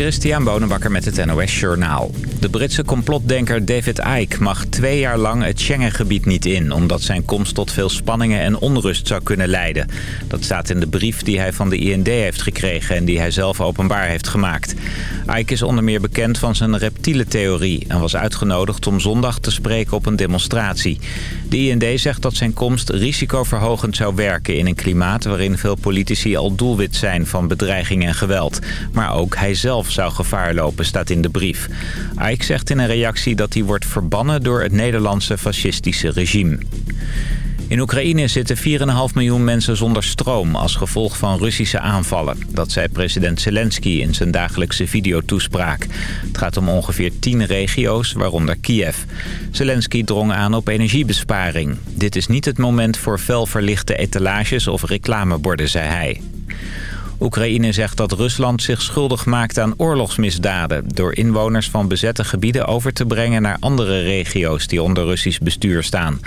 Christian Bonenbakker met het NOS Journaal. De Britse complotdenker David Icke mag twee jaar lang het Schengengebied niet in... omdat zijn komst tot veel spanningen en onrust zou kunnen leiden. Dat staat in de brief die hij van de IND heeft gekregen... en die hij zelf openbaar heeft gemaakt. Icke is onder meer bekend van zijn reptiele theorie... en was uitgenodigd om zondag te spreken op een demonstratie. De IND zegt dat zijn komst risicoverhogend zou werken... in een klimaat waarin veel politici al doelwit zijn van bedreiging en geweld. Maar ook hij zelf zou gevaar lopen, staat in de brief. Ike zegt in een reactie dat hij wordt verbannen door het Nederlandse fascistische regime. In Oekraïne zitten 4,5 miljoen mensen zonder stroom als gevolg van Russische aanvallen. Dat zei president Zelensky in zijn dagelijkse videotoespraak. Het gaat om ongeveer 10 regio's, waaronder Kiev. Zelensky drong aan op energiebesparing. Dit is niet het moment voor felverlichte etalages of reclameborden, zei hij. Oekraïne zegt dat Rusland zich schuldig maakt aan oorlogsmisdaden... door inwoners van bezette gebieden over te brengen naar andere regio's die onder Russisch bestuur staan.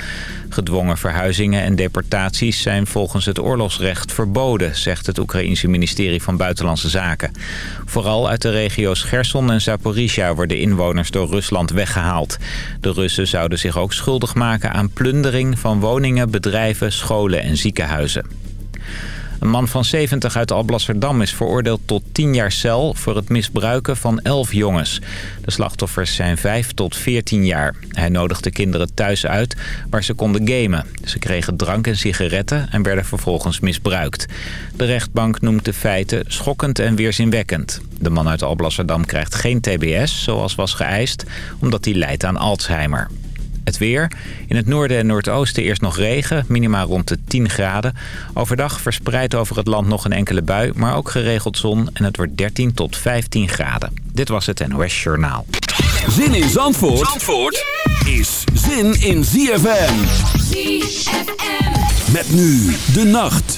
Gedwongen verhuizingen en deportaties zijn volgens het oorlogsrecht verboden... zegt het Oekraïense ministerie van Buitenlandse Zaken. Vooral uit de regio's Gerson en Zaporizhia worden inwoners door Rusland weggehaald. De Russen zouden zich ook schuldig maken aan plundering van woningen, bedrijven, scholen en ziekenhuizen. Een man van 70 uit Alblasserdam is veroordeeld tot 10 jaar cel... voor het misbruiken van 11 jongens. De slachtoffers zijn 5 tot 14 jaar. Hij nodigde kinderen thuis uit waar ze konden gamen. Ze kregen drank en sigaretten en werden vervolgens misbruikt. De rechtbank noemt de feiten schokkend en weerzinwekkend. De man uit Alblasserdam krijgt geen tbs, zoals was geëist... omdat hij lijdt aan Alzheimer. Het weer. In het noorden en noordoosten eerst nog regen, minimaal rond de 10 graden. Overdag verspreid over het land nog een enkele bui, maar ook geregeld zon en het wordt 13 tot 15 graden. Dit was het NOS Journaal. Zin in Zandvoort, Zandvoort is zin in ZFM. ZFM. Met nu de nacht.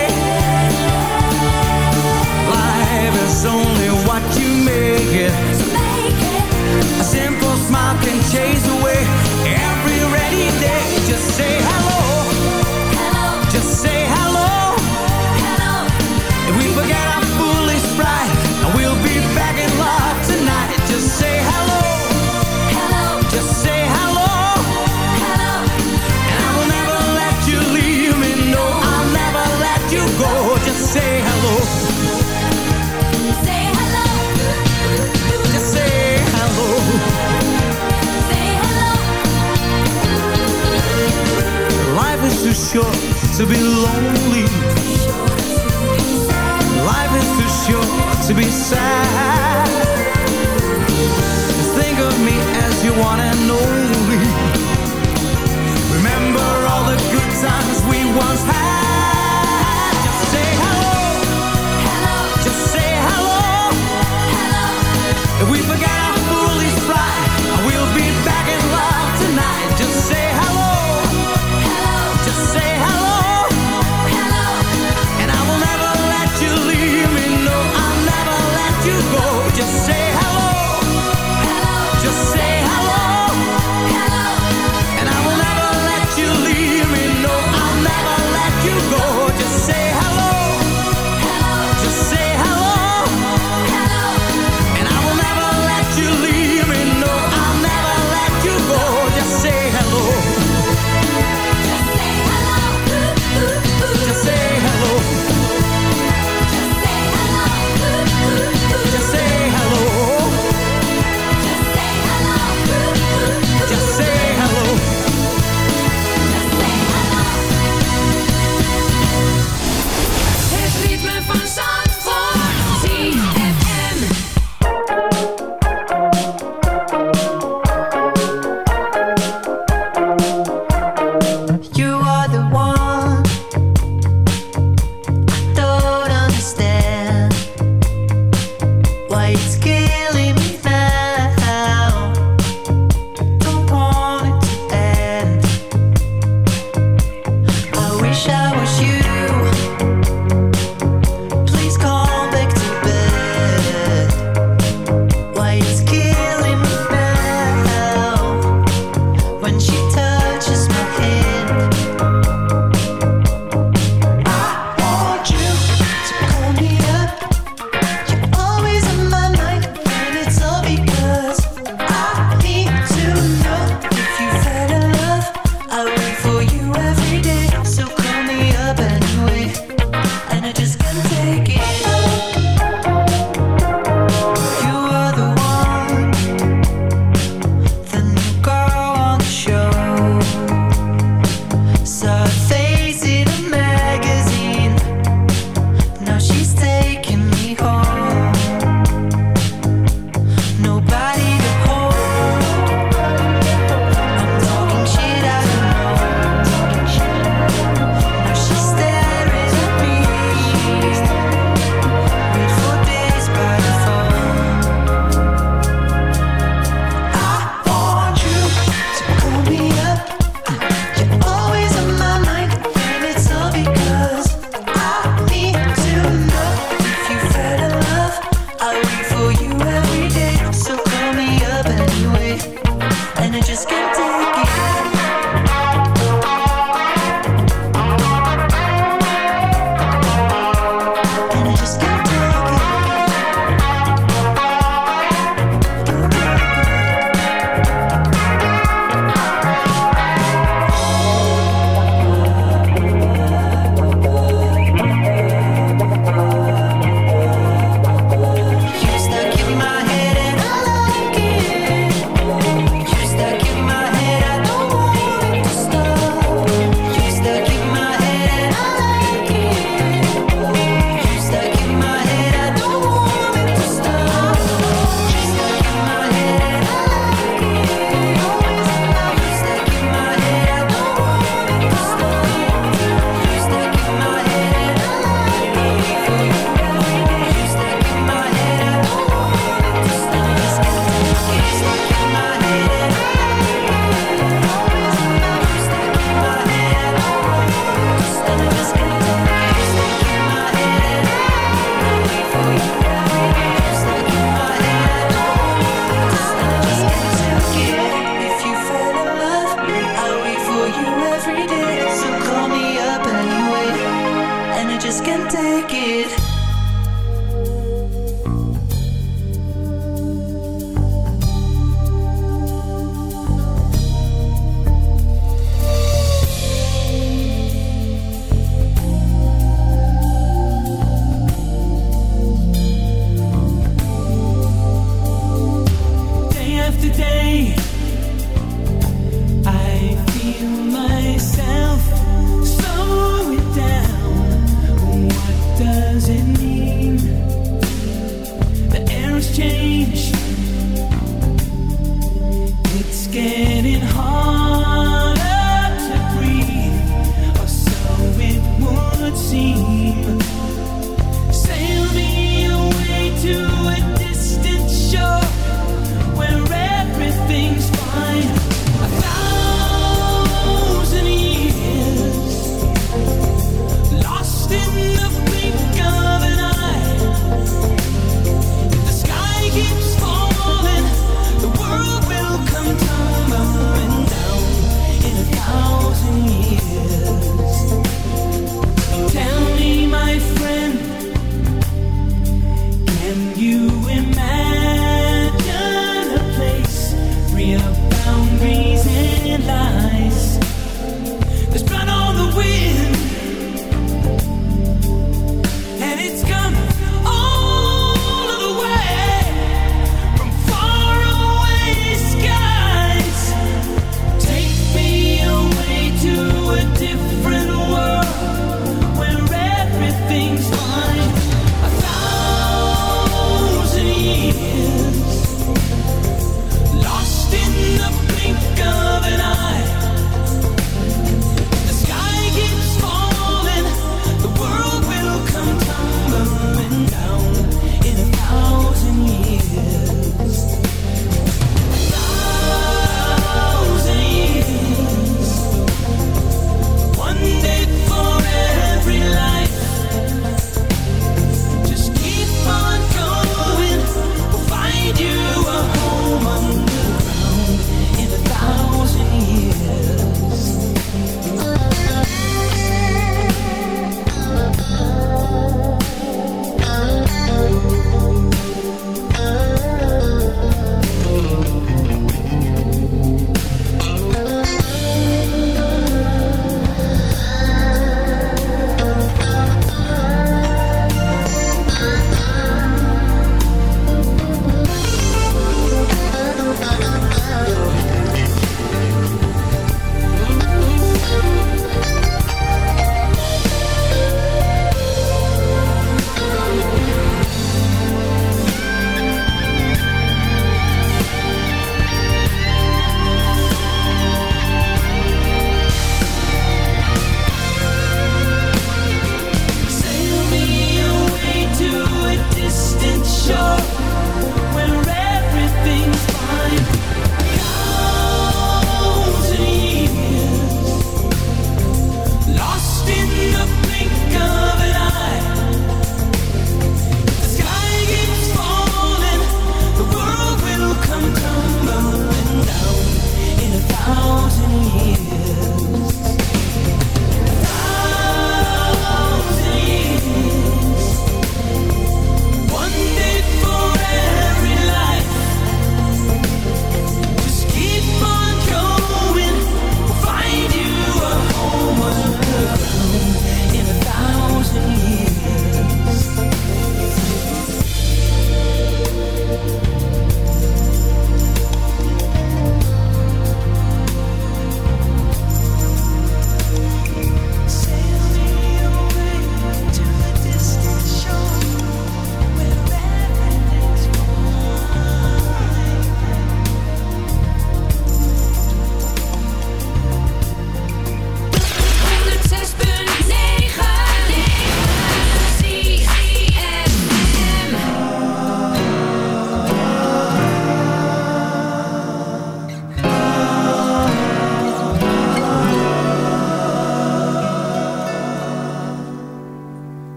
change.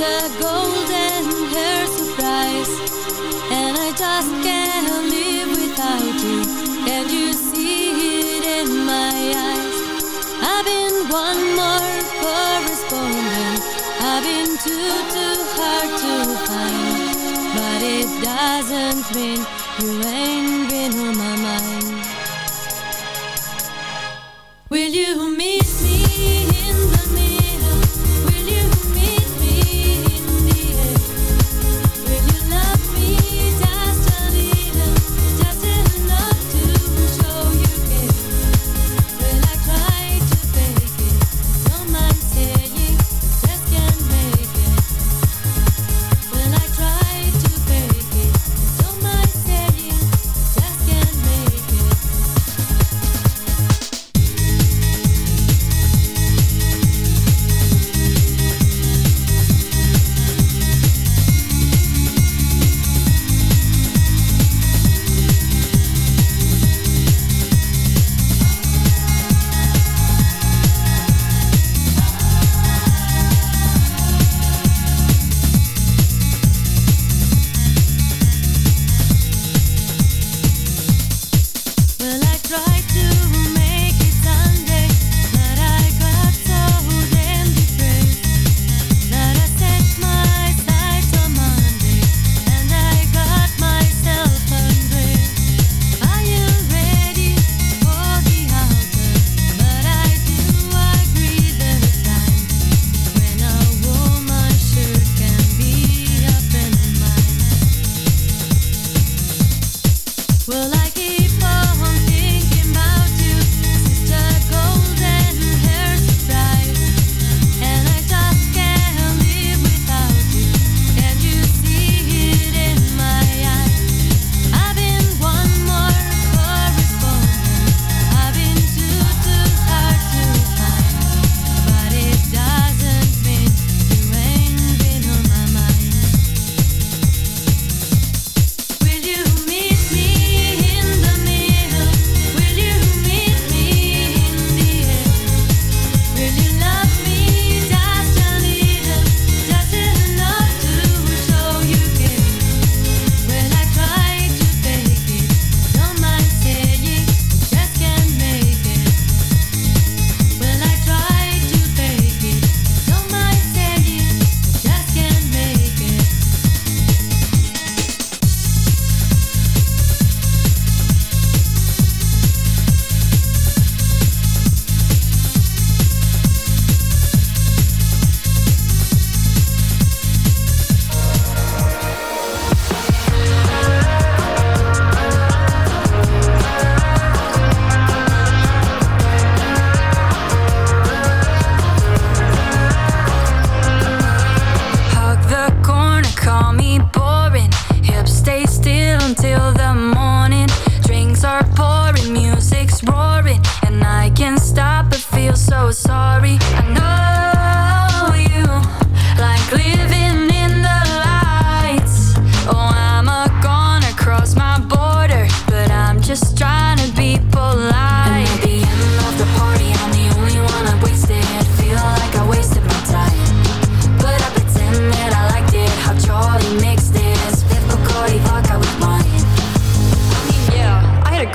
Sister golden hair surprise. And I just can't live without you. Can you see it in my eyes? I've been one more correspondent. I've been too, too hard to find. But it doesn't mean you ain't been on my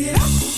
it up.